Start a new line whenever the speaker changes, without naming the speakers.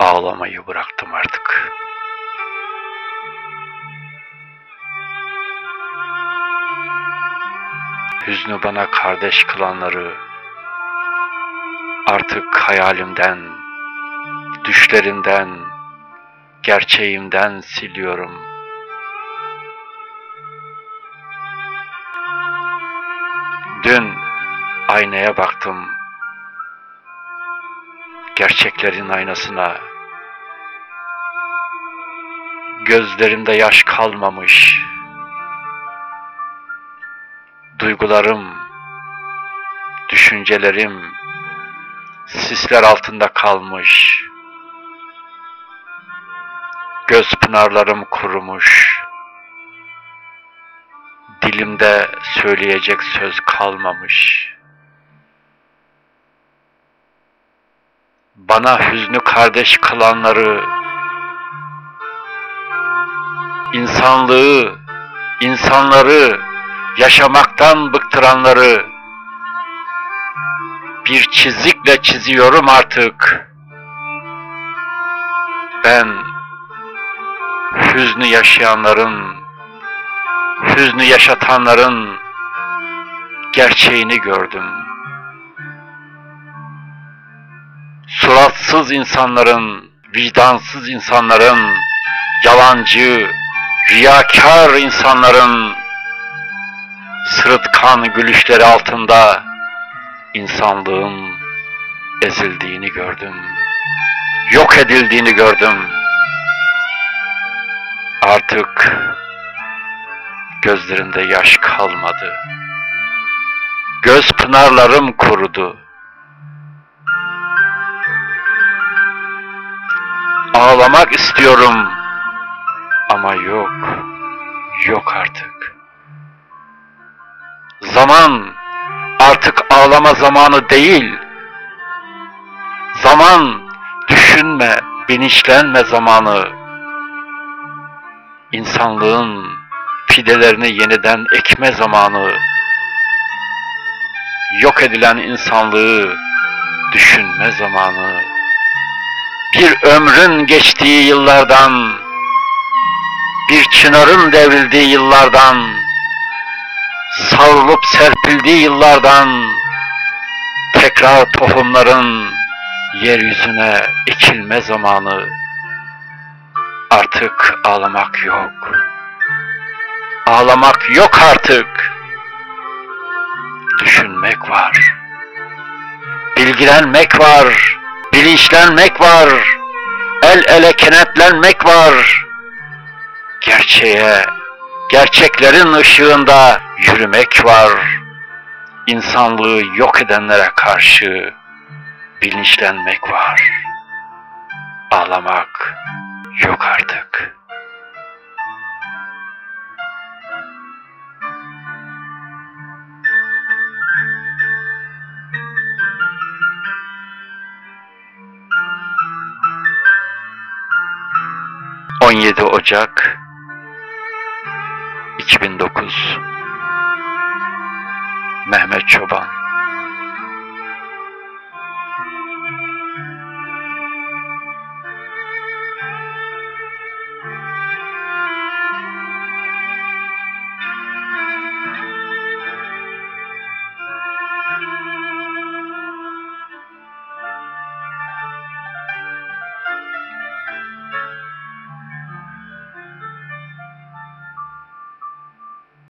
ağlamayı bıraktım artık. Hüznü bana kardeş kılanları artık hayalimden, düşlerimden, gerçeğimden siliyorum. Dün aynaya baktım. Gerçeklerin aynasına. Gözlerimde yaş kalmamış. Duygularım, düşüncelerim sisler altında kalmış. Göz pınarlarım kurumuş. Dilimde söyleyecek söz kalmamış. Bana hüznü kardeş kılanları, insanlığı, insanları yaşamaktan bıktıranları bir çizikle çiziyorum artık. Ben hüznü yaşayanların, hüznü yaşatanların gerçeğini gördüm. Suratsız insanların, vicdansız insanların, yalancı, riyakar insanların sırıtkan gülüşleri altında insanlığın ezildiğini gördüm. Yok edildiğini gördüm. Artık gözlerimde yaş kalmadı. Göz pınarlarım kurudu. Ağlamak istiyorum ama yok, yok artık. Zaman artık ağlama zamanı değil. Zaman düşünme, bilinçlenme zamanı. İnsanlığın fidelerini yeniden ekme zamanı. Yok edilen insanlığı düşünme zamanı. Bir ömrün geçtiği yıllardan, bir çınarın devrildiği yıllardan, savrulup serpildiği yıllardan tekrar tohumların yeryüzüne ekilme zamanı artık ağlamak yok. Ağlamak yok artık. Düşünmek var. Bilgilenmek var. Bilinçlenmek var. El ele kenetlenmek var. Gerçeğe, gerçeklerin ışığında yürümek var. İnsanlığı yok edenlere karşı bilinçlenmek var. Ağlamak yok artık. ...17 Ocak 2009 Mehmet Çoban